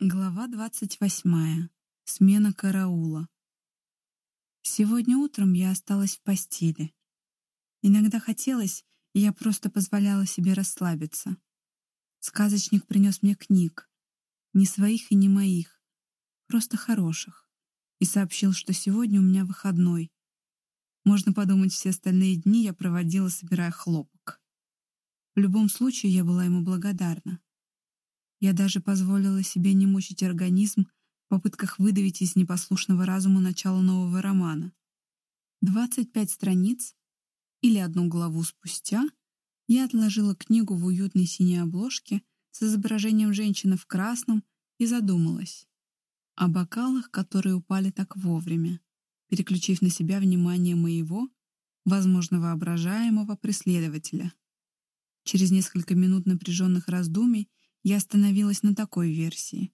Глава двадцать восьмая. Смена караула. Сегодня утром я осталась в постели. Иногда хотелось, и я просто позволяла себе расслабиться. Сказочник принес мне книг. Не своих и не моих. Просто хороших. И сообщил, что сегодня у меня выходной. Можно подумать, все остальные дни я проводила, собирая хлопок. В любом случае, я была ему благодарна. Я даже позволила себе не мучить организм в попытках выдавить из непослушного разума начало нового романа. 25 страниц или одну главу спустя я отложила книгу в уютной синей обложке с изображением женщины в красном и задумалась о бокалах, которые упали так вовремя, переключив на себя внимание моего, возможно, воображаемого преследователя. Через несколько минут напряженных раздумий я остановилась на такой версии.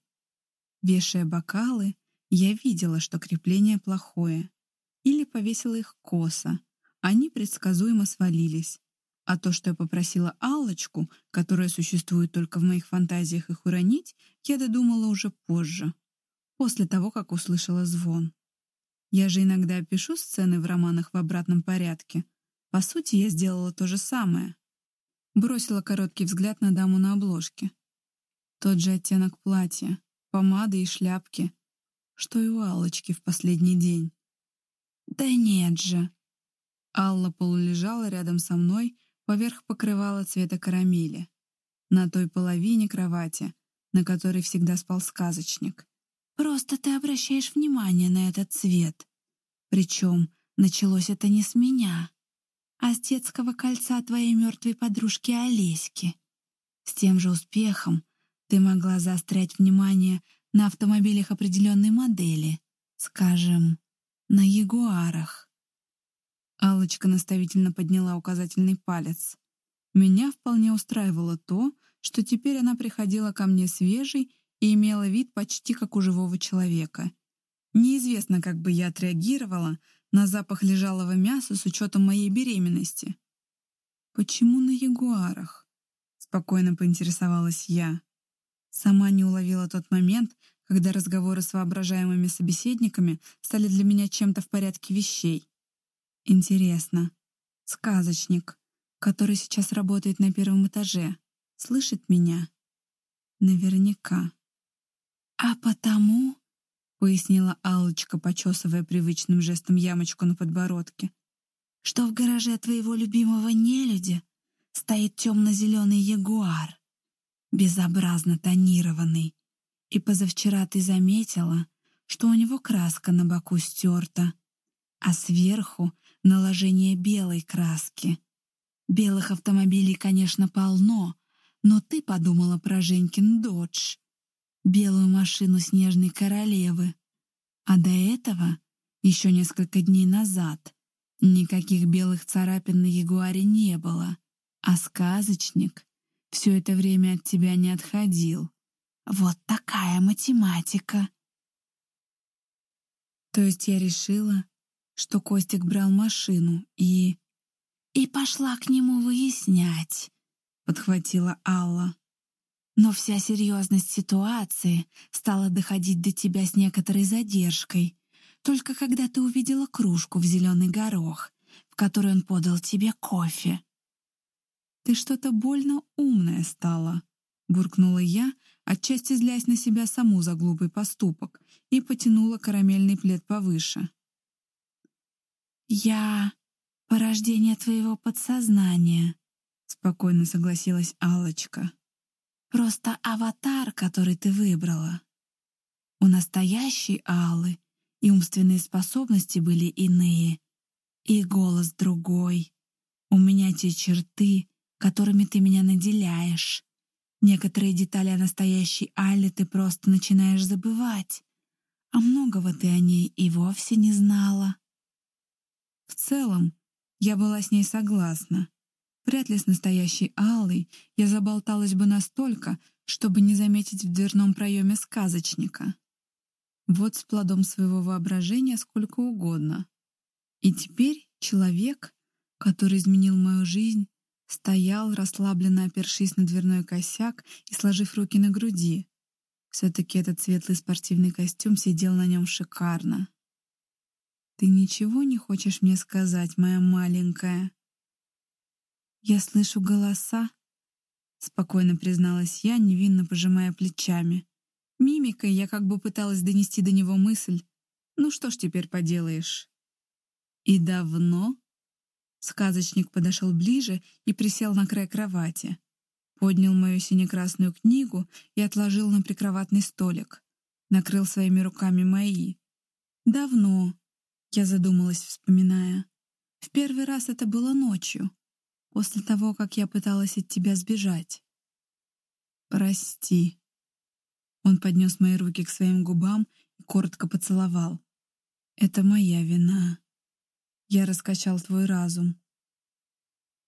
Вешая бокалы, я видела, что крепление плохое. Или повесила их косо. Они предсказуемо свалились. А то, что я попросила Аллочку, которая существует только в моих фантазиях, их уронить, я додумала уже позже, после того, как услышала звон. Я же иногда пишу сцены в романах в обратном порядке. По сути, я сделала то же самое. Бросила короткий взгляд на даму на обложке. Тот же оттенок платья, помады и шляпки, что и у Аллочки в последний день. Да нет же. Алла полулежала рядом со мной, поверх покрывала цвета карамели. На той половине кровати, на которой всегда спал сказочник. Просто ты обращаешь внимание на этот цвет. Причем началось это не с меня, а с детского кольца твоей мертвой подружки Олеськи. С тем же успехом ты могла заострять внимание на автомобилях определенной модели, скажем, на Ягуарах. Аллочка наставительно подняла указательный палец. Меня вполне устраивало то, что теперь она приходила ко мне свежей и имела вид почти как у живого человека. Неизвестно, как бы я отреагировала на запах лежалого мяса с учетом моей беременности. «Почему на ягуарах?» — спокойно поинтересовалась я. Сама не уловила тот момент, когда разговоры с воображаемыми собеседниками стали для меня чем-то в порядке вещей. Интересно, сказочник, который сейчас работает на первом этаже, слышит меня? Наверняка. А потому, пояснила Аллочка, почесывая привычным жестом ямочку на подбородке, что в гараже твоего любимого нелюдя стоит темно-зеленый ягуар безобразно тонированный. И позавчера ты заметила, что у него краска на боку стерта, а сверху наложение белой краски. Белых автомобилей, конечно, полно, но ты подумала про Женькин «Додж», белую машину снежной королевы. А до этого, еще несколько дней назад, никаких белых царапин на Ягуаре не было, а сказочник все это время от тебя не отходил. Вот такая математика. То есть я решила, что Костик брал машину и... И пошла к нему выяснять, подхватила Алла. Но вся серьезность ситуации стала доходить до тебя с некоторой задержкой, только когда ты увидела кружку в зеленый горох, в которой он подал тебе кофе. «Ты что-то больно умная стала», — буркнула я, отчасти злясь на себя саму за глупый поступок, и потянула карамельный плед повыше. «Я — порождение твоего подсознания», — спокойно согласилась Алочка. «Просто аватар, который ты выбрала. У настоящей Аллы и умственные способности были иные, и голос другой. У меня те черты, которыми ты меня наделяешь. Некоторые детали о настоящей Алле ты просто начинаешь забывать, а многого ты о ней и вовсе не знала. В целом, я была с ней согласна. Вряд ли с настоящей Аллой я заболталась бы настолько, чтобы не заметить в дверном проеме сказочника. Вот с плодом своего воображения сколько угодно. И теперь человек, который изменил мою жизнь, Стоял, расслабленно опершись на дверной косяк и сложив руки на груди. Все-таки этот светлый спортивный костюм сидел на нем шикарно. «Ты ничего не хочешь мне сказать, моя маленькая?» «Я слышу голоса», — спокойно призналась я, невинно пожимая плечами. Мимикой я как бы пыталась донести до него мысль. «Ну что ж теперь поделаешь?» «И давно?» Сказочник подошел ближе и присел на край кровати. Поднял мою синекрасную книгу и отложил на прикроватный столик. Накрыл своими руками мои. «Давно», — я задумалась, вспоминая. «В первый раз это было ночью, после того, как я пыталась от тебя сбежать». «Прости». Он поднес мои руки к своим губам и коротко поцеловал. «Это моя вина. Я раскачал твой разум».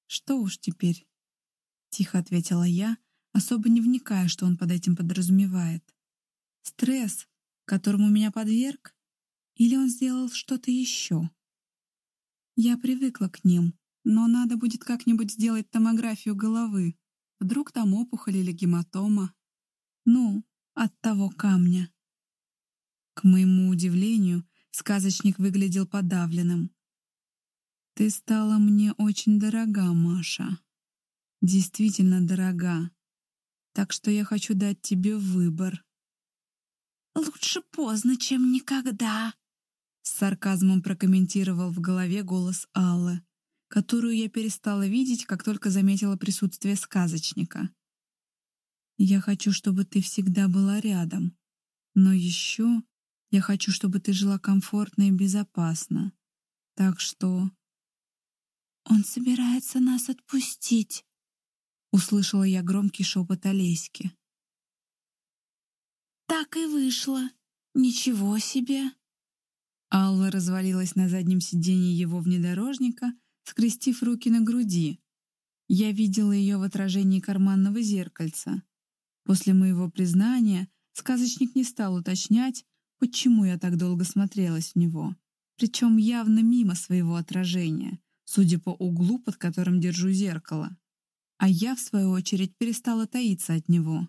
«Что уж теперь?» — тихо ответила я, особо не вникая, что он под этим подразумевает. «Стресс, которому меня подверг? Или он сделал что-то еще?» Я привыкла к ним, но надо будет как-нибудь сделать томографию головы. Вдруг там опухоль или гематома. Ну, от того камня. К моему удивлению, сказочник выглядел подавленным. «Ты стала мне очень дорога, Маша. Действительно дорога. Так что я хочу дать тебе выбор». «Лучше поздно, чем никогда», — с сарказмом прокомментировал в голове голос Аллы, которую я перестала видеть, как только заметила присутствие сказочника. Я хочу, чтобы ты всегда была рядом. Но еще я хочу, чтобы ты жила комфортно и безопасно. Так что... «Он собирается нас отпустить», — услышала я громкий шепот Олеськи. «Так и вышло. Ничего себе!» Алла развалилась на заднем сиденье его внедорожника, скрестив руки на груди. Я видела ее в отражении карманного зеркальца. После моего признания сказочник не стал уточнять, почему я так долго смотрелась в него, причем явно мимо своего отражения, судя по углу, под которым держу зеркало. А я, в свою очередь, перестала таиться от него.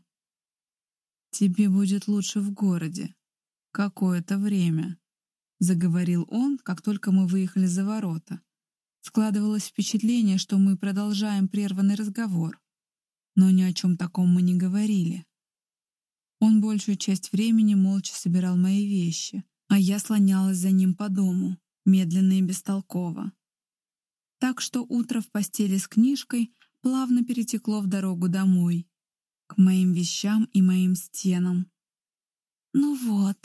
«Тебе будет лучше в городе. Какое-то время», — заговорил он, как только мы выехали за ворота. Складывалось впечатление, что мы продолжаем прерванный разговор но ни о чем таком мы не говорили. Он большую часть времени молча собирал мои вещи, а я слонялась за ним по дому, медленно и бестолково. Так что утро в постели с книжкой плавно перетекло в дорогу домой, к моим вещам и моим стенам. «Ну вот,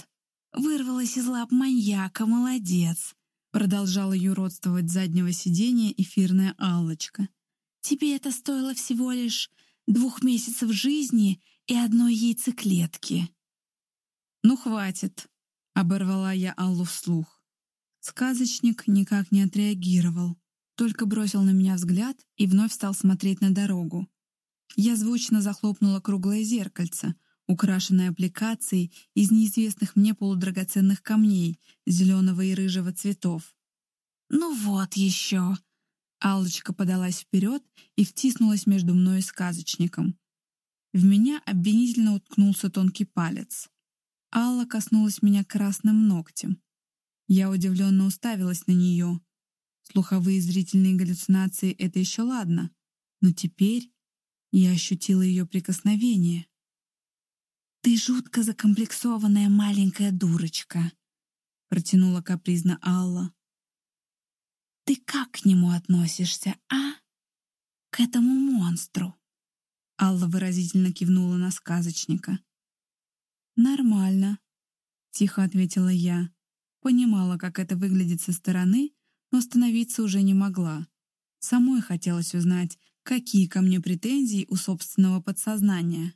вырвалась из лап маньяка, молодец!» Продолжала юродствовать заднего сиденья эфирная Аллочка. «Тебе это стоило всего лишь двух месяцев жизни и одной яйцеклетки. «Ну, хватит», — оборвала я Аллу вслух. Сказочник никак не отреагировал, только бросил на меня взгляд и вновь стал смотреть на дорогу. Я звучно захлопнула круглое зеркальце, украшенное аппликацией из неизвестных мне полудрагоценных камней зеленого и рыжего цветов. «Ну вот еще!» Аллочка подалась вперед и втиснулась между мной и сказочником. В меня обвинительно уткнулся тонкий палец. Алла коснулась меня красным ногтем. Я удивленно уставилась на нее. Слуховые зрительные галлюцинации — это еще ладно, но теперь я ощутила ее прикосновение. «Ты жутко закомплексованная маленькая дурочка», — протянула капризно Алла. Ты как к нему относишься, а? К этому монстру?» Алла выразительно кивнула на сказочника. «Нормально», — тихо ответила я. Понимала, как это выглядит со стороны, но остановиться уже не могла. Самой хотелось узнать, какие ко мне претензии у собственного подсознания.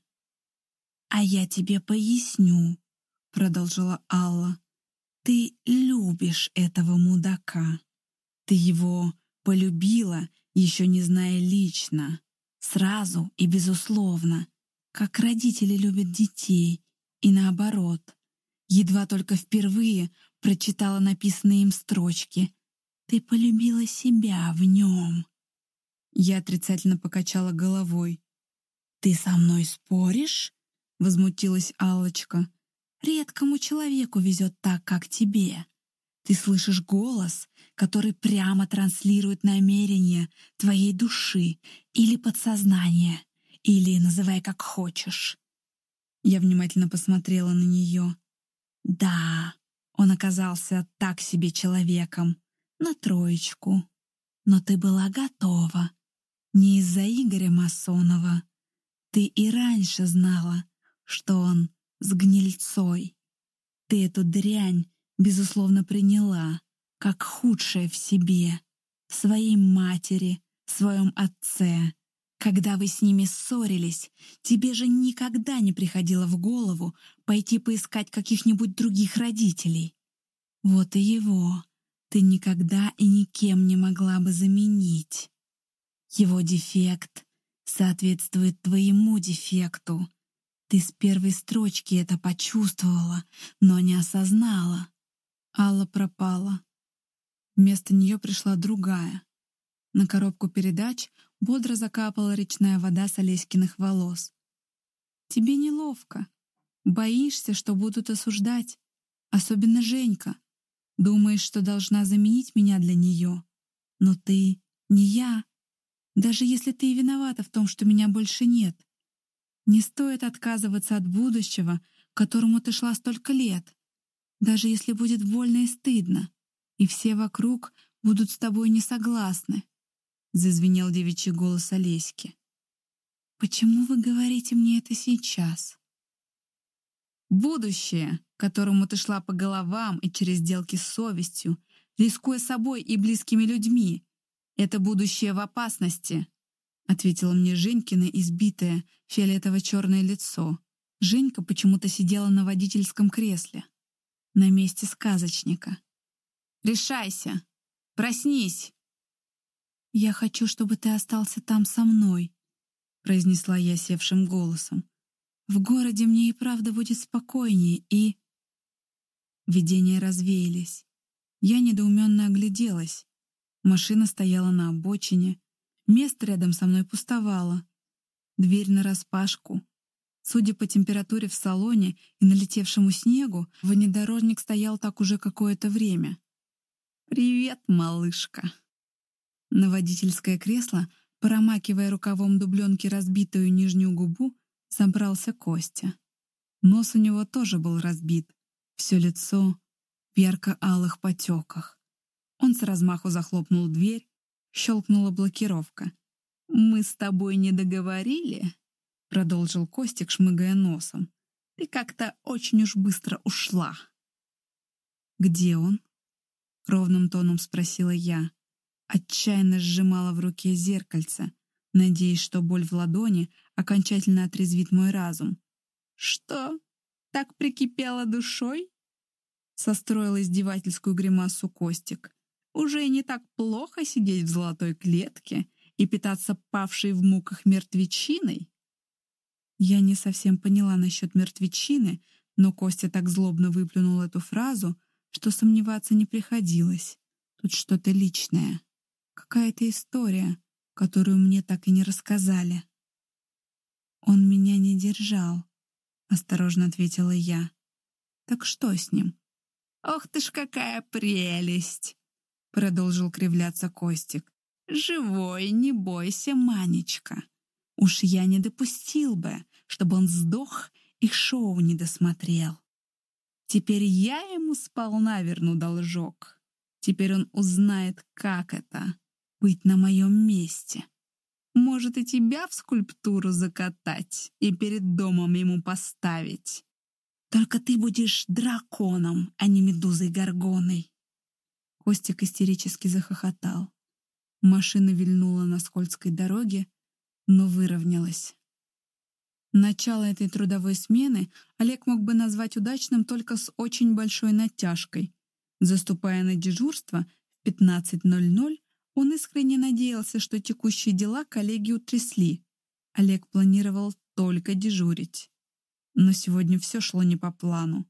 «А я тебе поясню», — продолжила Алла. «Ты любишь этого мудака». Ты его полюбила, еще не зная лично, сразу и безусловно, как родители любят детей, и наоборот. Едва только впервые прочитала написанные им строчки. Ты полюбила себя в нем. Я отрицательно покачала головой. «Ты со мной споришь?» — возмутилась Аллочка. Редкому человеку везет так, как тебе. Ты слышишь голос, который прямо транслирует намерения твоей души или подсознания, или называй как хочешь. Я внимательно посмотрела на нее. Да, он оказался так себе человеком, на троечку. Но ты была готова. Не из-за Игоря Масонова. Ты и раньше знала, что он с гнильцой. Ты эту дрянь, безусловно, приняла, как худшее в себе, в своей матери, в своем отце. Когда вы с ними ссорились, тебе же никогда не приходило в голову пойти поискать каких-нибудь других родителей. Вот и его ты никогда и никем не могла бы заменить. Его дефект соответствует твоему дефекту. Ты с первой строчки это почувствовала, но не осознала. Алла пропала. Вместо нее пришла другая. На коробку передач бодро закапала речная вода с Олеськиных волос. «Тебе неловко. Боишься, что будут осуждать. Особенно Женька. Думаешь, что должна заменить меня для нее. Но ты не я. Даже если ты и виновата в том, что меня больше нет. Не стоит отказываться от будущего, к которому ты шла столько лет. Даже если будет больно и стыдно, и все вокруг будут с тобой не согласны. Зазвенел девичий голос Олеськи. «Почему вы говорите мне это сейчас?» Будущее, которому ты шла по головам и через сделки с совестью, рискуя собой и близкими людьми, это будущее в опасности, ответила мне Женькина избитое фиолетово-черное лицо. Женька почему-то сидела на водительском кресле, на месте сказочника. «Решайся! Проснись!» «Я хочу, чтобы ты остался там со мной», — произнесла я севшим голосом. В городе мне и правда будет спокойнее, и... Видения развеялись. Я недоуменно огляделась. Машина стояла на обочине. Место рядом со мной пустовало. Дверь нараспашку. Судя по температуре в салоне и налетевшему снегу, внедорожник стоял так уже какое-то время. «Привет, малышка!» На водительское кресло, промакивая рукавом дубленки разбитую нижнюю губу, собрался Костя. Нос у него тоже был разбит, все лицо в ярко-алых потеках. Он с размаху захлопнул дверь, щелкнула блокировка. «Мы с тобой не договорили?» — продолжил Костик, шмыгая носом. «Ты как-то очень уж быстро ушла». «Где он?» — ровным тоном спросила я. Отчаянно сжимала в руке зеркальце, надеясь, что боль в ладони окончательно отрезвит мой разум. «Что? Так прикипела душой?» Состроил издевательскую гримасу Костик. «Уже не так плохо сидеть в золотой клетке и питаться павшей в муках мертвечиной?» Я не совсем поняла насчет мертвечины, но Костя так злобно выплюнул эту фразу, что сомневаться не приходилось. Тут что-то личное. Какая-то история, которую мне так и не рассказали. «Он меня не держал», — осторожно ответила я. «Так что с ним?» «Ох ты ж какая прелесть!» — продолжил кривляться Костик. «Живой, не бойся, Манечка. Уж я не допустил бы, чтобы он сдох и шоу не досмотрел. Теперь я ему сполна верну должок. Теперь он узнает, как это — быть на моем месте». Может, и тебя в скульптуру закатать и перед домом ему поставить. Только ты будешь драконом, а не медузой-горгоной. Костик истерически захохотал. Машина вильнула на скользкой дороге, но выровнялась. Начало этой трудовой смены Олег мог бы назвать удачным только с очень большой натяжкой. Заступая на дежурство в 15.00, он искренне надеялся, что текущие дела коллеги утрясли. Олег планировал только дежурить. Но сегодня все шло не по плану.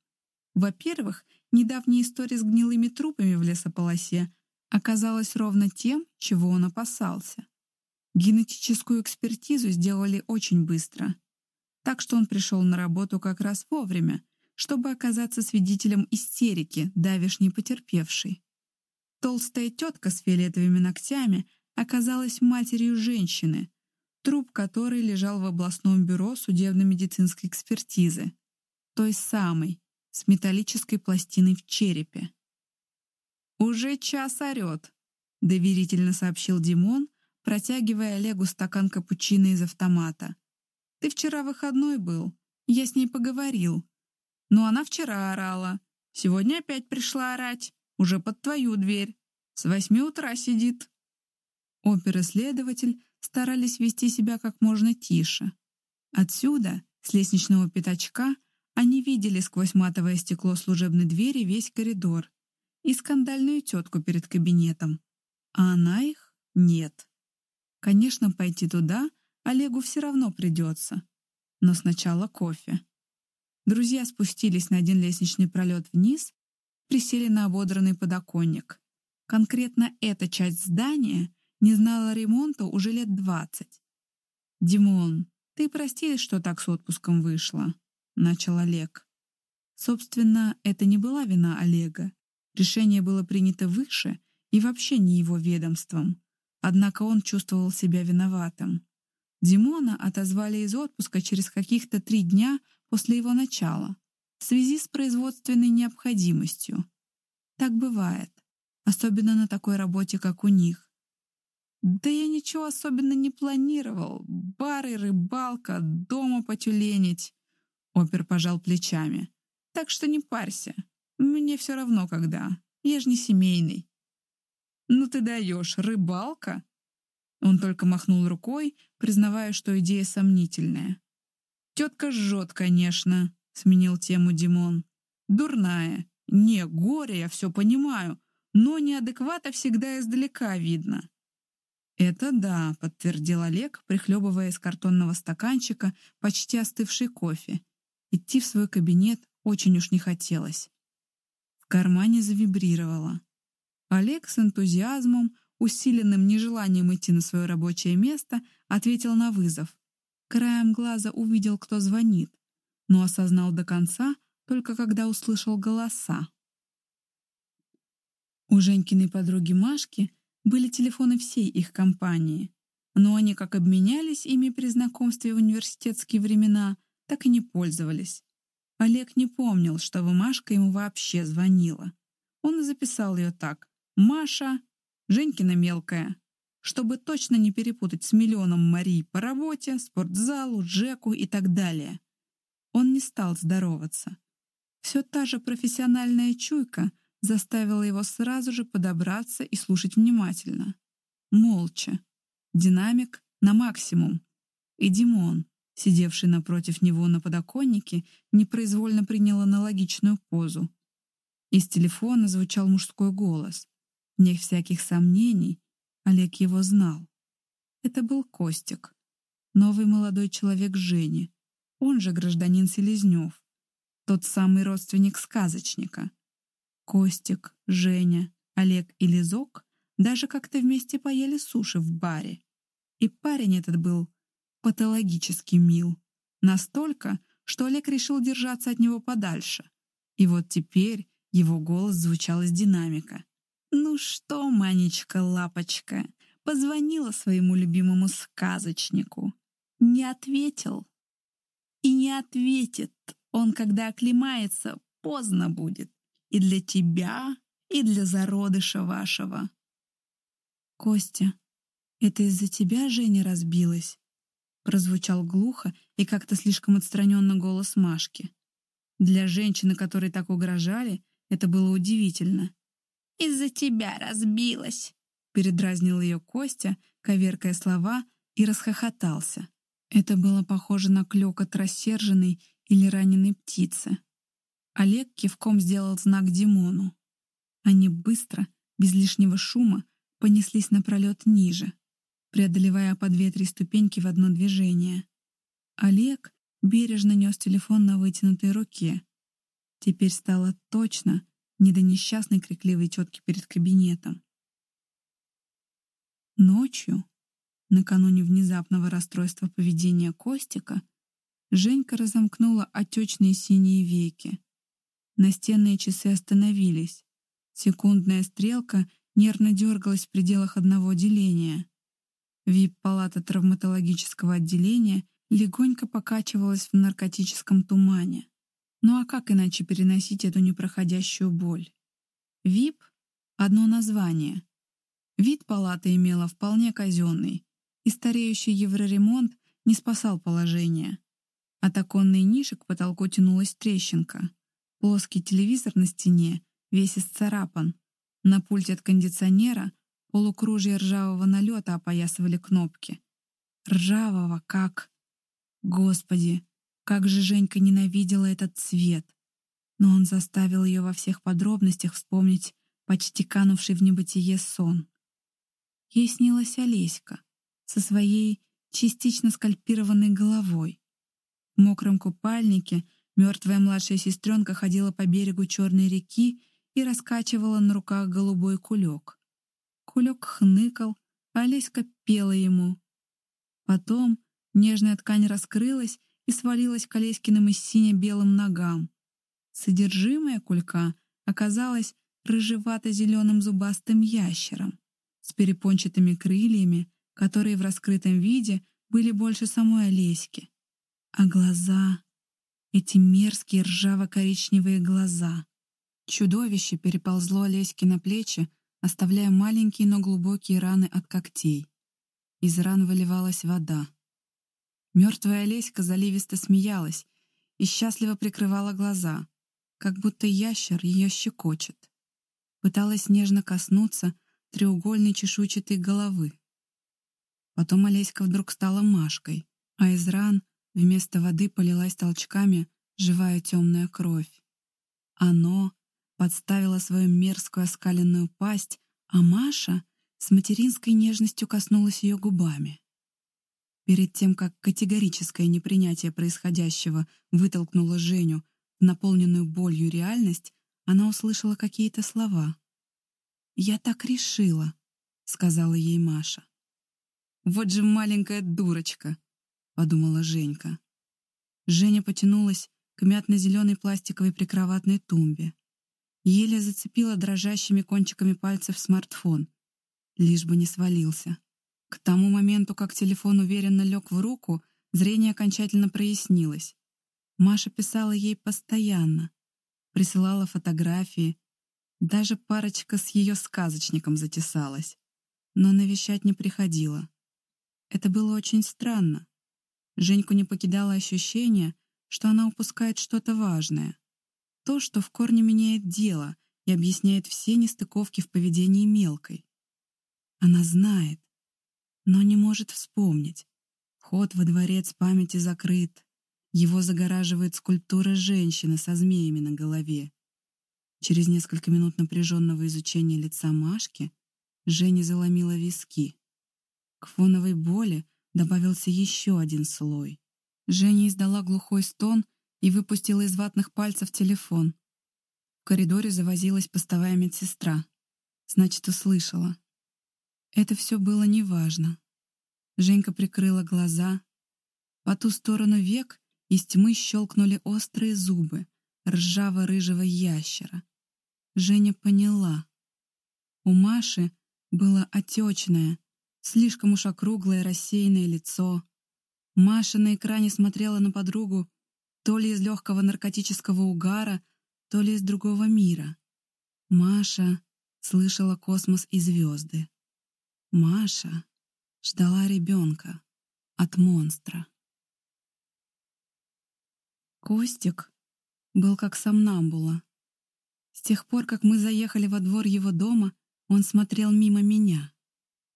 Во-первых, недавняя история с гнилыми трупами в лесополосе оказалась ровно тем, чего он опасался. Генетическую экспертизу сделали очень быстро. так что он пришел на работу как раз вовремя, чтобы оказаться свидетелем истерики, давишней потерпевшей. Толстая тетка с фиолетовыми ногтями оказалась матерью женщины, труп которой лежал в областном бюро судебно-медицинской экспертизы, той самой, с металлической пластиной в черепе. «Уже час орет», — доверительно сообщил Димон, протягивая Олегу стакан капучино из автомата. «Ты вчера выходной был, я с ней поговорил. Но она вчера орала, сегодня опять пришла орать, уже под твою дверь. С восьми утра сидит». Опер-исследователь старались вести себя как можно тише. Отсюда, с лестничного пятачка, они видели сквозь матовое стекло служебной двери весь коридор и скандальную тетку перед кабинетом. А она их нет. Конечно, пойти туда Олегу все равно придется. Но сначала кофе. Друзья спустились на один лестничный пролет вниз, присели на ободранный подоконник. Конкретно эта часть здания не знала ремонта уже лет двадцать. «Димон, ты прости, что так с отпуском вышло», — начал Олег. Собственно, это не была вина Олега. Решение было принято выше и вообще не его ведомством. Однако он чувствовал себя виноватым. Димона отозвали из отпуска через каких-то три дня после его начала в связи с производственной необходимостью. Так бывает, особенно на такой работе, как у них. Да я ничего особенно не планировал. Бары, рыбалка, дома потюленить. Опер пожал плечами. Так что не парься. Мне все равно когда. Я же не семейный. Ну ты даешь, рыбалка? Он только махнул рукой, признавая, что идея сомнительная. «Тетка жжет, конечно», — сменил тему Димон. «Дурная. Не, горе, я все понимаю, но неадеквата всегда издалека видно. «Это да», — подтвердил Олег, прихлебывая из картонного стаканчика почти остывший кофе. Идти в свой кабинет очень уж не хотелось. В кармане завибрировало. Олег с энтузиазмом, усиленным нежеланием идти на свое рабочее место, ответил на вызов. Краем глаза увидел, кто звонит, но осознал до конца, только когда услышал голоса. У Женькиной подруги Машки были телефоны всей их компании, но они как обменялись ими при знакомстве в университетские времена, так и не пользовались. Олег не помнил, что Машка ему вообще звонила. Он и записал ее так. «Маша, Женькина мелкая», чтобы точно не перепутать с миллионом Марий по работе, спортзалу, Джеку и так далее. Он не стал здороваться. Все та же профессиональная чуйка — заставила его сразу же подобраться и слушать внимательно. Молча. Динамик на максимум. И Димон, сидевший напротив него на подоконнике, непроизвольно принял аналогичную позу. Из телефона звучал мужской голос. Нет всяких сомнений, Олег его знал. Это был Костик, новый молодой человек Жени, он же гражданин Селезнев, тот самый родственник сказочника — Костик, Женя, Олег и Лизок даже как-то вместе поели суши в баре. И парень этот был патологически мил. Настолько, что Олег решил держаться от него подальше. И вот теперь его голос звучал из динамика. «Ну что, Манечка-лапочка, позвонила своему любимому сказочнику. Не ответил. И не ответит. Он, когда оклемается, поздно будет и для тебя, и для зародыша вашего. Костя, это из-за тебя Женя разбилась? Прозвучал глухо и как-то слишком отстраненно голос Машки. Для женщины, которой так угрожали, это было удивительно. «Из-за тебя разбилась!» Передразнил ее Костя, коверкая слова, и расхохотался. Это было похоже на клёкот рассерженной или раненой птицы. Олег кивком сделал знак Димону. Они быстро, без лишнего шума, понеслись напролет ниже, преодолевая по две-три ступеньки в одно движение. Олег бережно нес телефон на вытянутой руке. Теперь стало точно не до несчастной крикливой тетки перед кабинетом. Ночью, накануне внезапного расстройства поведения Костика, Женька разомкнула отечные синие веки. Настенные часы остановились. Секундная стрелка нервно дергалась в пределах одного деления. ВИП-палата травматологического отделения легонько покачивалась в наркотическом тумане. Ну а как иначе переносить эту непроходящую боль? ВИП — одно название. Вид палаты имела вполне казенный, и стареющий евроремонт не спасал положение. От оконной ниши к потолку тянулась трещинка. Плоский телевизор на стене весь исцарапан. На пульте от кондиционера полукружья ржавого налета опоясывали кнопки. Ржавого, как... Господи, как же Женька ненавидела этот цвет. Но он заставил ее во всех подробностях вспомнить почти канувший в небытие сон. Ей снилась Олеська со своей частично скальпированной головой. В мокром купальнике мертвая младшая сестренка ходила по берегу Черной реки и раскачивала на руках голубой кулек. Кулек хныкал, а Олеська пела ему. Потом нежная ткань раскрылась и свалилась к Олеськиным и сине-белым ногам. Содержимое кулька оказалось рыжевато-зеленым зубастым ящером с перепончатыми крыльями, которые в раскрытом виде были больше самой Олеськи. А глаза... Эти мерзкие ржаво-коричневые глаза. Чудовище переползло Олеське на плечи, оставляя маленькие, но глубокие раны от когтей. Из ран выливалась вода. Мертвая Олеська заливисто смеялась и счастливо прикрывала глаза, как будто ящер ее щекочет. Пыталась нежно коснуться треугольной чешуйчатой головы. Потом Олеська вдруг стала Машкой, а из ран Вместо воды полилась толчками живая темная кровь. Оно подставило свою мерзкую оскаленную пасть, а Маша с материнской нежностью коснулась ее губами. Перед тем, как категорическое непринятие происходящего вытолкнуло Женю в наполненную болью реальность, она услышала какие-то слова. «Я так решила», — сказала ей Маша. «Вот же маленькая дурочка!» — подумала Женька. Женя потянулась к мятно-зеленой пластиковой прикроватной тумбе. Еле зацепила дрожащими кончиками пальцев смартфон, лишь бы не свалился. К тому моменту, как телефон уверенно лег в руку, зрение окончательно прояснилось. Маша писала ей постоянно, присылала фотографии, даже парочка с ее сказочником затесалась, но навещать не приходила. Это было очень странно. Женьку не покидало ощущение, что она упускает что-то важное. То, что в корне меняет дело и объясняет все нестыковки в поведении мелкой. Она знает, но не может вспомнить. Вход во дворец памяти закрыт. Его загораживает скульптура женщины со змеями на голове. Через несколько минут напряженного изучения лица Машки Женя заломила виски. К фоновой боли добавился еще один слой. Женя издала глухой стон и выпустила из ватных пальцев телефон. В коридоре завозилась постовая медсестра. Значит, услышала. Это все было неважно. Женька прикрыла глаза. По ту сторону век из тьмы щелкнули острые зубы ржаво-рыжего ящера. Женя поняла. У Маши было отечное, Слишком уж округлое рассеянное лицо. Маша на экране смотрела на подругу то ли из легкого наркотического угара, то ли из другого мира. Маша слышала космос и звезды. Маша ждала ребенка от монстра. Костик был как сомнамбула. С тех пор, как мы заехали во двор его дома, он смотрел мимо меня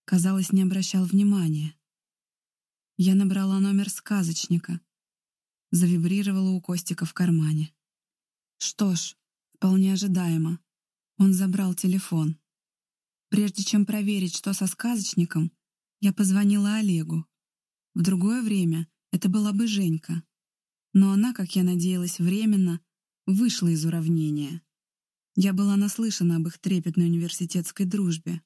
казалось, не обращал внимания. Я набрала номер сказочника. Завибрировала у Костика в кармане. Что ж, вполне ожидаемо. Он забрал телефон. Прежде чем проверить, что со сказочником, я позвонила Олегу. В другое время это была бы Женька. Но она, как я надеялась, временно вышла из уравнения. Я была наслышана об их трепетной университетской дружбе.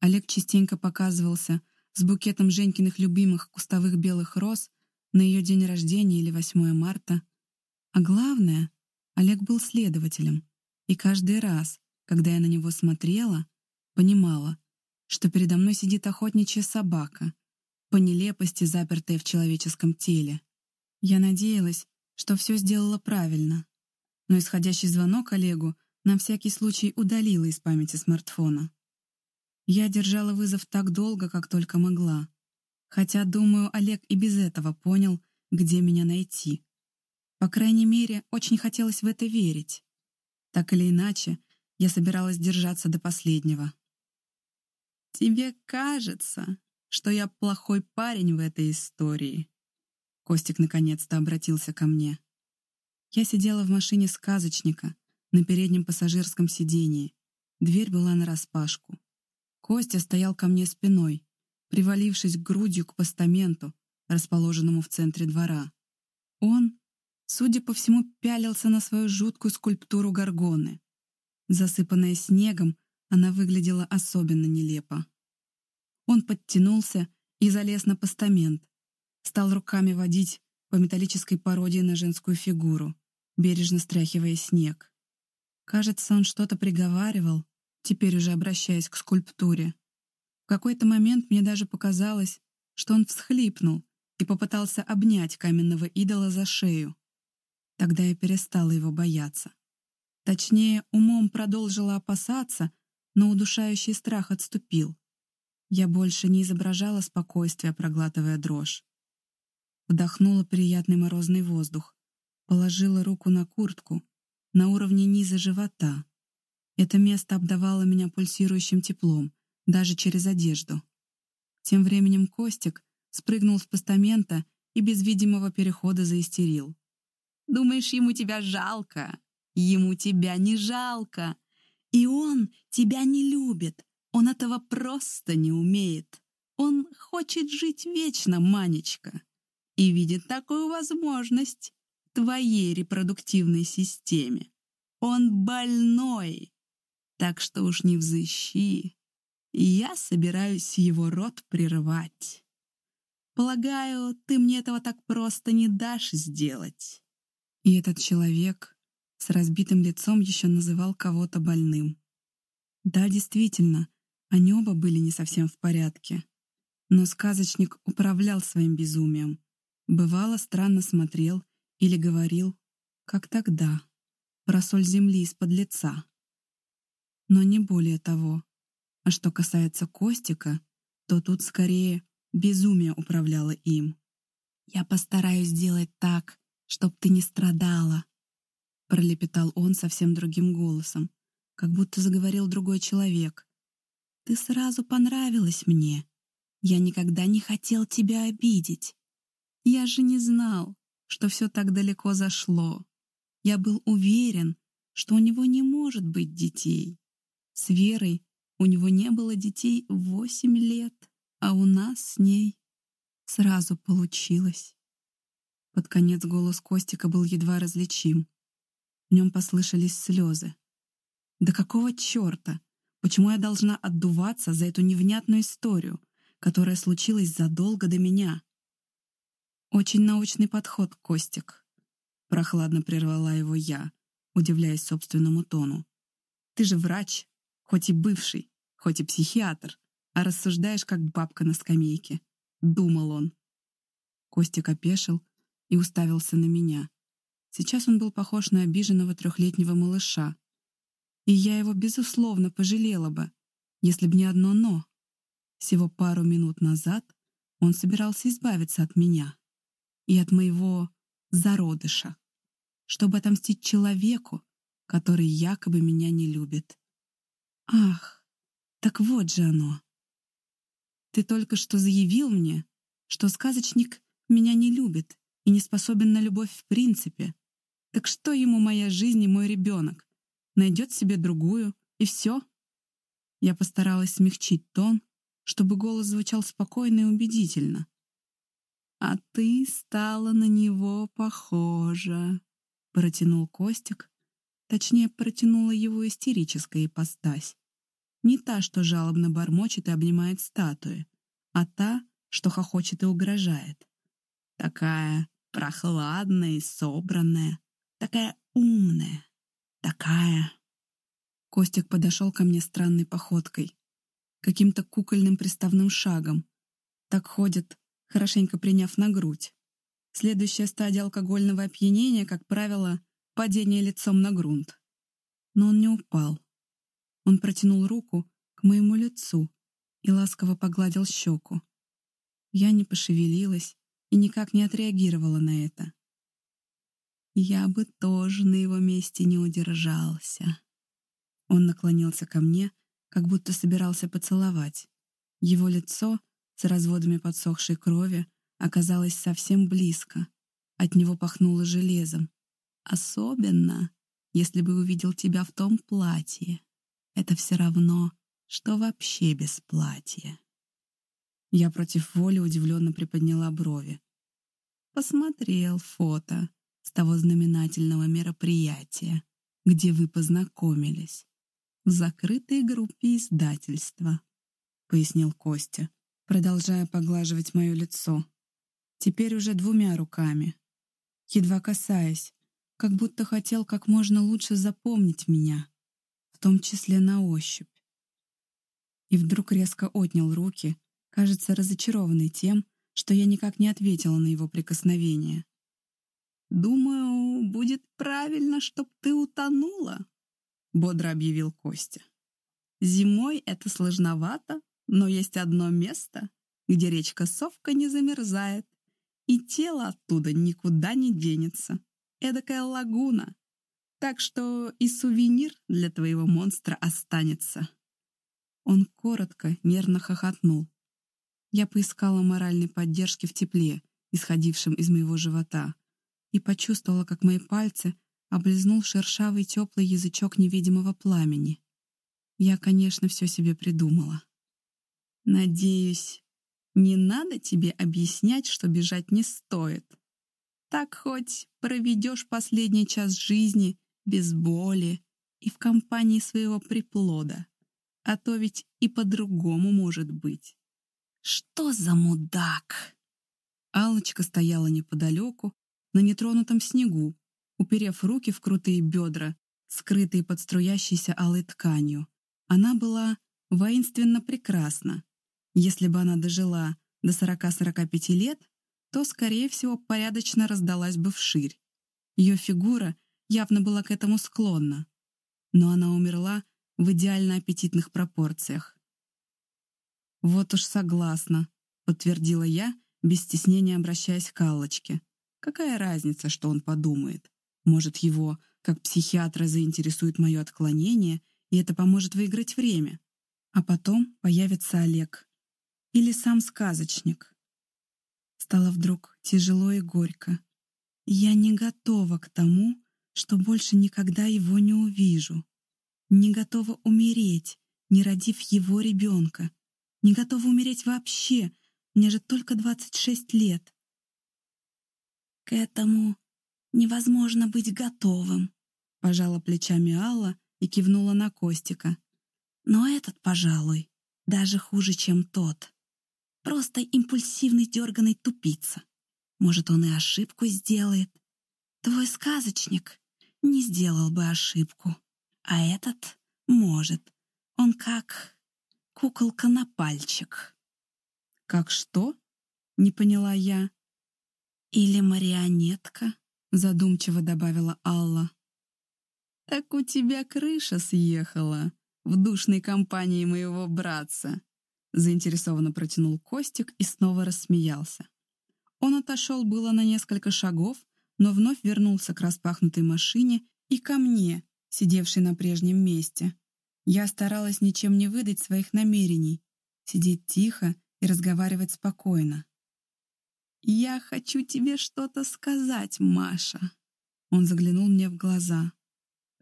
Олег частенько показывался с букетом Женькиных любимых кустовых белых роз на ее день рождения или 8 марта. А главное, Олег был следователем, и каждый раз, когда я на него смотрела, понимала, что передо мной сидит охотничья собака, по нелепости запертая в человеческом теле. Я надеялась, что все сделала правильно, но исходящий звонок Олегу на всякий случай удалила из памяти смартфона. Я держала вызов так долго, как только могла. Хотя, думаю, Олег и без этого понял, где меня найти. По крайней мере, очень хотелось в это верить. Так или иначе, я собиралась держаться до последнего. «Тебе кажется, что я плохой парень в этой истории?» Костик наконец-то обратился ко мне. Я сидела в машине сказочника на переднем пассажирском сидении. Дверь была нараспашку. Костя стоял ко мне спиной, привалившись грудью к постаменту, расположенному в центре двора. Он, судя по всему, пялился на свою жуткую скульптуру горгоны. Засыпанная снегом, она выглядела особенно нелепо. Он подтянулся и залез на постамент, стал руками водить по металлической пародии на женскую фигуру, бережно стряхивая снег. Кажется, он что-то приговаривал, теперь уже обращаясь к скульптуре. В какой-то момент мне даже показалось, что он всхлипнул и попытался обнять каменного идола за шею. Тогда я перестала его бояться. Точнее, умом продолжила опасаться, но удушающий страх отступил. Я больше не изображала спокойствия, проглатывая дрожь. Вдохнула приятный морозный воздух, положила руку на куртку, на уровне низа живота, это место обдавало меня пульсирующим теплом, даже через одежду. Тем временем Костик спрыгнул с постамента и без видимого перехода заистерил. «Думаешь, ему тебя жалко? Ему тебя не жалко. И он тебя не любит. Он этого просто не умеет. Он хочет жить вечно, Манечка, и видит такую возможность в твоей репродуктивной системе. Он больной, так что уж не взыщи. Я собираюсь его рот прервать. Полагаю, ты мне этого так просто не дашь сделать. И этот человек с разбитым лицом еще называл кого-то больным. Да, действительно, они оба были не совсем в порядке. Но сказочник управлял своим безумием. Бывало, странно смотрел или говорил, как тогда, про соль земли из-под лица но не более того. А что касается Костика, то тут скорее безумие управляло им. «Я постараюсь сделать так, чтоб ты не страдала», пролепетал он совсем другим голосом, как будто заговорил другой человек. «Ты сразу понравилась мне. Я никогда не хотел тебя обидеть. Я же не знал, что все так далеко зашло. Я был уверен, что у него не может быть детей. С Верой у него не было детей восемь лет, а у нас с ней сразу получилось. Под конец голос Костика был едва различим. В нем послышались слезы. «Да какого черта? Почему я должна отдуваться за эту невнятную историю, которая случилась задолго до меня?» «Очень научный подход, Костик», — прохладно прервала его я, удивляясь собственному тону. «Ты же врач, Хоть и бывший, хоть и психиатр, а рассуждаешь, как бабка на скамейке. Думал он. Костик опешил и уставился на меня. Сейчас он был похож на обиженного трехлетнего малыша. И я его, безусловно, пожалела бы, если б не одно «но». Всего пару минут назад он собирался избавиться от меня и от моего зародыша, чтобы отомстить человеку, который якобы меня не любит. Ах, так вот же оно. Ты только что заявил мне, что сказочник меня не любит и не способен на любовь в принципе. Так что ему моя жизнь и мой ребенок? Найдет себе другую, и все? Я постаралась смягчить тон, чтобы голос звучал спокойно и убедительно. «А ты стала на него похожа», — протянул Костик. Точнее, протянула его истерическая ипостась. Не та, что жалобно бормочет и обнимает статуи, а та, что хохочет и угрожает. Такая прохладная и собранная, такая умная, такая... Костик подошел ко мне странной походкой, каким-то кукольным приставным шагом. Так ходят, хорошенько приняв на грудь. Следующая стадия алкогольного опьянения, как правило, падение лицом на грунт. Но он не упал. Он протянул руку к моему лицу и ласково погладил щеку. Я не пошевелилась и никак не отреагировала на это. Я бы тоже на его месте не удержался. Он наклонился ко мне, как будто собирался поцеловать. Его лицо с разводами подсохшей крови оказалось совсем близко. От него пахнуло железом. Особенно, если бы увидел тебя в том платье. Это все равно, что вообще без платья. Я против воли удивленно приподняла брови. Посмотрел фото с того знаменательного мероприятия, где вы познакомились в закрытой группе издательства», — пояснил Костя, продолжая поглаживать мое лицо. Теперь уже двумя руками, едва касаясь, как будто хотел как можно лучше запомнить меня, том числе на ощупь. И вдруг резко отнял руки, кажется, разочарованный тем, что я никак не ответила на его прикосновение. «Думаю, будет правильно, чтоб ты утонула», — бодро объявил Костя. «Зимой это сложновато, но есть одно место, где речка Совка не замерзает, и тело оттуда никуда не денется. Эдакая лагуна. Так что и сувенир для твоего монстра останется». Он коротко, нервно хохотнул. Я поискала моральной поддержки в тепле, исходившем из моего живота, и почувствовала, как мои пальцы облизнул шершавый теплый язычок невидимого пламени. Я, конечно, все себе придумала. Надеюсь, не надо тебе объяснять, что бежать не стоит. Так хоть проведешь последний час жизни без боли и в компании своего приплода. А то ведь и по-другому может быть. Что за мудак? Алочка стояла неподалеку, на нетронутом снегу, уперев руки в крутые бедра, скрытые под струящейся алой тканью. Она была воинственно прекрасна. Если бы она дожила до 40-45 лет, то, скорее всего, порядочно раздалась бы вширь. Ее фигура явно была к этому склонна. Но она умерла в идеально аппетитных пропорциях. «Вот уж согласна», — подтвердила я, без стеснения обращаясь к Аллочке. «Какая разница, что он подумает? Может, его, как психиатра, заинтересует мое отклонение, и это поможет выиграть время. А потом появится Олег. Или сам сказочник. Стало вдруг тяжело и горько. Я не готова к тому, что больше никогда его не увижу. Не готова умереть, не родив его ребенка. Не готова умереть вообще. Мне же только 26 лет. К этому невозможно быть готовым», — пожала плечами Алла и кивнула на Костика. «Но этот, пожалуй, даже хуже, чем тот. Просто импульсивный дерганый тупица. Может, он и ошибку сделает. Твой сказочник не сделал бы ошибку, а этот может. Он как куколка на пальчик». «Как что?» — не поняла я. «Или марионетка», задумчиво добавила Алла. Так у тебя крыша съехала в душной компании моего братца. Заинтересованно протянул Костик и снова рассмеялся. Он отошел было на несколько шагов, но вновь вернулся к распахнутой машине и ко мне, сидевшей на прежнем месте. Я старалась ничем не выдать своих намерений, сидеть тихо и разговаривать спокойно. «Я хочу тебе что-то сказать, Маша». Он заглянул мне в глаза.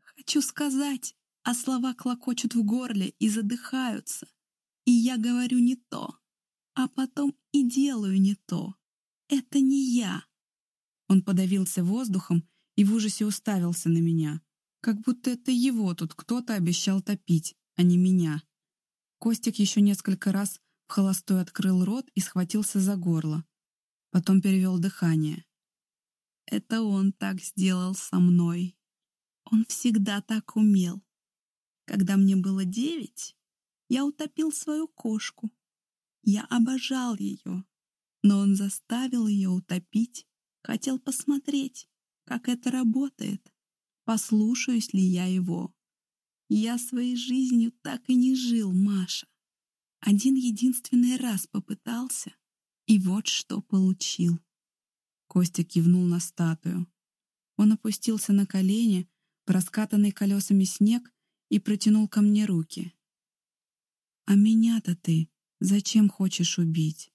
«Хочу сказать, а слова клокочут в горле и задыхаются. И я говорю не то, а потом и делаю не то. Это не я». Он подавился воздухом и в ужасе уставился на меня, как будто это его тут кто-то обещал топить, а не меня. Костик еще несколько раз в холостой открыл рот и схватился за горло. Потом перевел дыхание. Это он так сделал со мной. Он всегда так умел. Когда мне было девять, я утопил свою кошку. Я обожал ее, но он заставил ее утопить, хотел посмотреть, как это работает, послушаюсь ли я его. Я своей жизнью так и не жил, Маша. Один единственный раз попытался, и вот что получил. Костя кивнул на статую. Он опустился на колени, проскатанный колесами снег, и протянул ко мне руки. «А меня-то ты зачем хочешь убить?»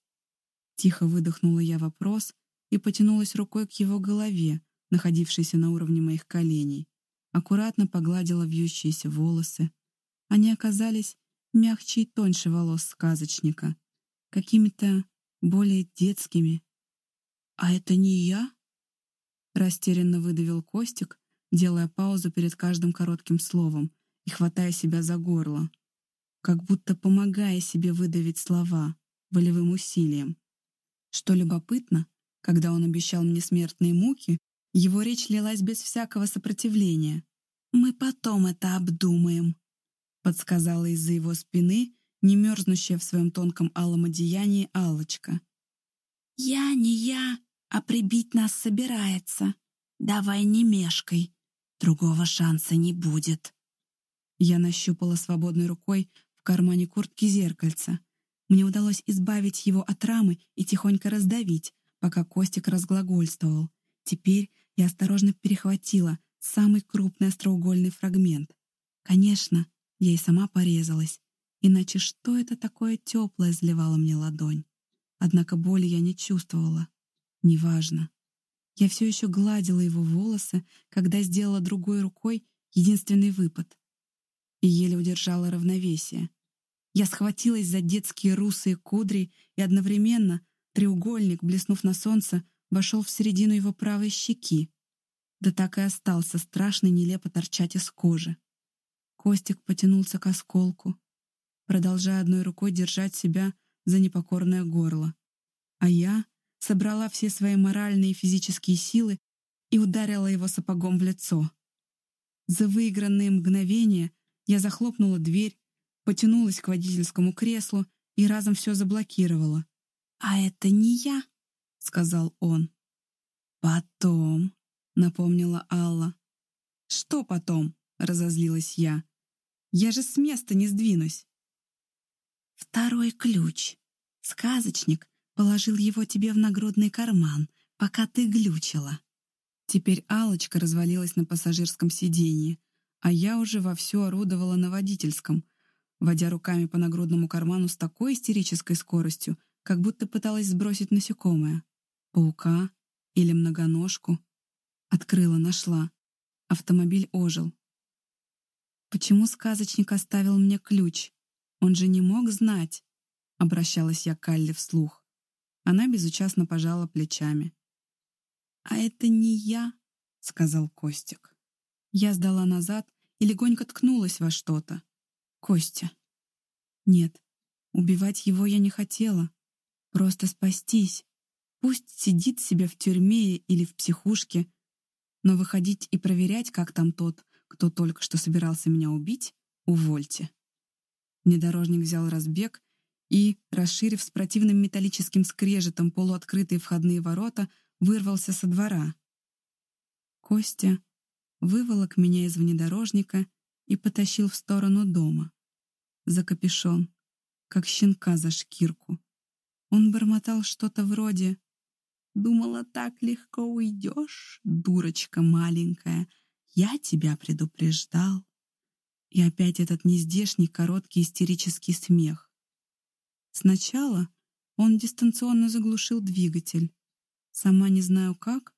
Тихо выдохнула я вопрос и потянулась рукой к его голове, находившейся на уровне моих коленей. Аккуратно погладила вьющиеся волосы. Они оказались мягче и тоньше волос сказочника, какими-то более детскими. «А это не я?» Растерянно выдавил Костик, делая паузу перед каждым коротким словом и хватая себя за горло, как будто помогая себе выдавить слова волевым усилием. Что любопытно, когда он обещал мне смертные муки, его речь лилась без всякого сопротивления. «Мы потом это обдумаем», — подсказала из-за его спины не мерзнущая в своем тонком алом одеянии Аллочка. «Я не я, а прибить нас собирается. Давай не мешкай, другого шанса не будет». Я нащупала свободной рукой в кармане куртки зеркальца — мне удалось избавить его от рамы и тихонько раздавить, пока Костик разглагольствовал. Теперь я осторожно перехватила самый крупный остроугольный фрагмент. Конечно, я и сама порезалась. Иначе что это такое теплое заливало мне ладонь? Однако боли я не чувствовала. Неважно. Я все еще гладила его волосы, когда сделала другой рукой единственный выпад. И еле удержала равновесие. Я схватилась за детские русые кудри, и одновременно треугольник, блеснув на солнце, вошел в середину его правой щеки. Да так и остался страшно нелепо торчать из кожи. Костик потянулся к осколку, продолжая одной рукой держать себя за непокорное горло. А я собрала все свои моральные и физические силы и ударила его сапогом в лицо. За выигранные мгновения я захлопнула дверь, потянулась к водительскому креслу и разом все заблокировала. «А это не я», — сказал он. «Потом», — напомнила Алла. «Что потом?» — разозлилась я. «Я же с места не сдвинусь». «Второй ключ. Сказочник положил его тебе в нагрудный карман, пока ты глючила». Теперь алочка развалилась на пассажирском сиденье, а я уже вовсю орудовала на водительском, водя руками по нагрудному карману с такой истерической скоростью, как будто пыталась сбросить насекомое. Паука или многоножку. Открыла, нашла. Автомобиль ожил. «Почему сказочник оставил мне ключ? Он же не мог знать!» Обращалась я к Алле вслух. Она безучастно пожала плечами. «А это не я», — сказал Костик. Я сдала назад и легонько ткнулась во что-то. Костя. Нет, убивать его я не хотела. Просто спастись. Пусть сидит себе в тюрьме или в психушке, но выходить и проверять, как там тот, кто только что собирался меня убить, увольте. Внедорожник взял разбег и, расширив с противным металлическим скрежетом полуоткрытые входные ворота, вырвался со двора. Костя выволок меня из внедорожника и потащил в сторону дома. За капюшон, как щенка за шкирку. Он бормотал что-то вроде «Думала, так легко уйдешь, дурочка маленькая, я тебя предупреждал». И опять этот нездешний короткий истерический смех. Сначала он дистанционно заглушил двигатель. Сама не знаю как,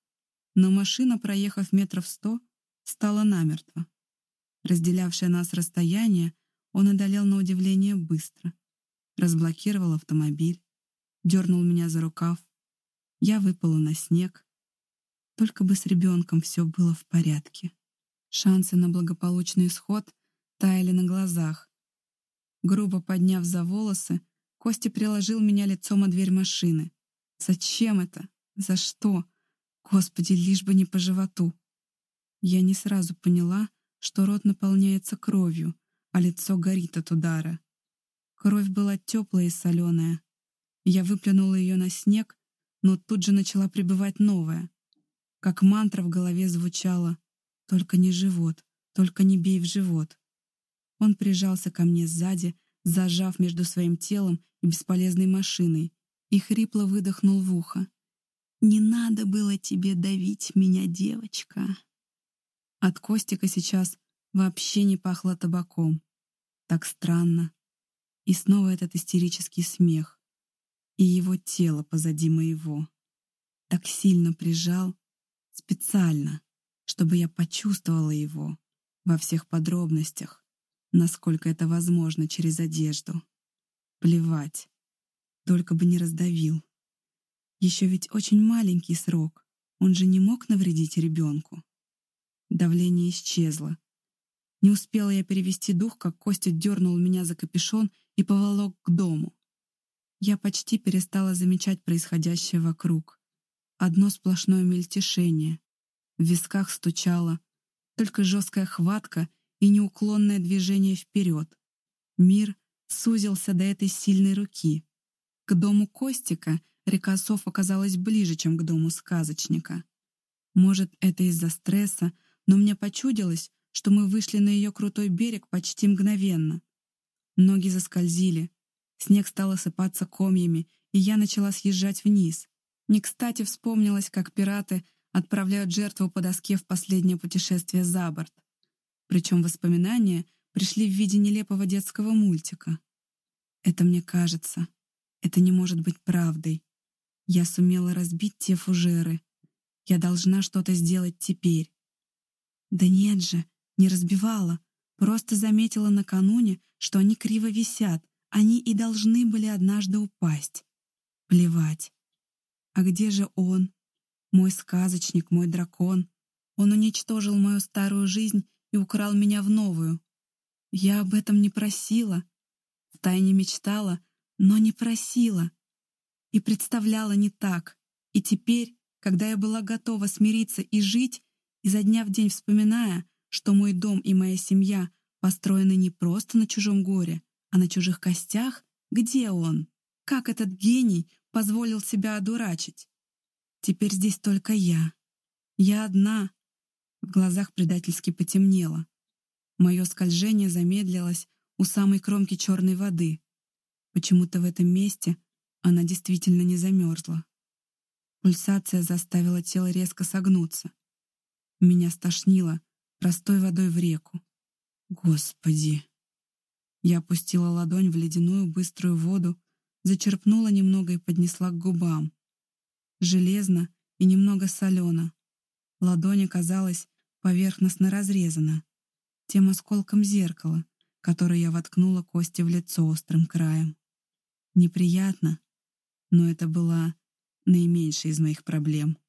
но машина, проехав метров сто, стала намертво. Разделявшее нас расстояние он одолел на удивление быстро. Разблокировал автомобиль, дернул меня за рукав. Я выпала на снег. Только бы с ребенком все было в порядке. Шансы на благополучный исход таяли на глазах. Грубо подняв за волосы, Костя приложил меня лицом о дверь машины. Зачем это? За что? Господи, лишь бы не по животу. Я не сразу поняла, что рот наполняется кровью, а лицо горит от удара. Кровь была теплая и соленая. Я выплюнула ее на снег, но тут же начала прибывать новая. Как мантра в голове звучала «Только не живот, только не бей в живот». Он прижался ко мне сзади, зажав между своим телом и бесполезной машиной, и хрипло выдохнул в ухо. «Не надо было тебе давить меня, девочка». От Костика сейчас вообще не пахло табаком. Так странно. И снова этот истерический смех. И его тело позади моего. Так сильно прижал, специально, чтобы я почувствовала его во всех подробностях, насколько это возможно через одежду. Плевать, только бы не раздавил. Еще ведь очень маленький срок, он же не мог навредить ребенку. Давление исчезло. Не успела я перевести дух, как Костя дернул меня за капюшон и поволок к дому. Я почти перестала замечать происходящее вокруг. Одно сплошное мельтешение. В висках стучало. Только жесткая хватка и неуклонное движение вперед. Мир сузился до этой сильной руки. К дому Костика река Сов оказалась ближе, чем к дому сказочника. Может, это из-за стресса, но мне почудилось, что мы вышли на ее крутой берег почти мгновенно. Ноги заскользили, снег стал осыпаться комьями, и я начала съезжать вниз. Не кстати вспомнилось, как пираты отправляют жертву по доске в последнее путешествие за борт. Причем воспоминания пришли в виде нелепого детского мультика. Это мне кажется. Это не может быть правдой. Я сумела разбить те фужеры. Я должна что-то сделать теперь. Да нет же, не разбивала. Просто заметила накануне, что они криво висят. Они и должны были однажды упасть. Плевать. А где же он? Мой сказочник, мой дракон. Он уничтожил мою старую жизнь и украл меня в новую. Я об этом не просила. Втайне мечтала, но не просила. И представляла не так. И теперь, когда я была готова смириться и жить, изо дня в день вспоминая, что мой дом и моя семья построены не просто на чужом горе, а на чужих костях, где он? Как этот гений позволил себя одурачить? Теперь здесь только я. Я одна. В глазах предательски потемнело. Мое скольжение замедлилось у самой кромки черной воды. Почему-то в этом месте она действительно не замерзла. Пульсация заставила тело резко согнуться. Меня стошнило простой водой в реку. Господи! Я опустила ладонь в ледяную быструю воду, зачерпнула немного и поднесла к губам. Железно и немного солено. Ладонь оказалась поверхностно разрезана, тем осколком зеркала, которое я воткнула кости в лицо острым краем. Неприятно, но это была наименьшая из моих проблем.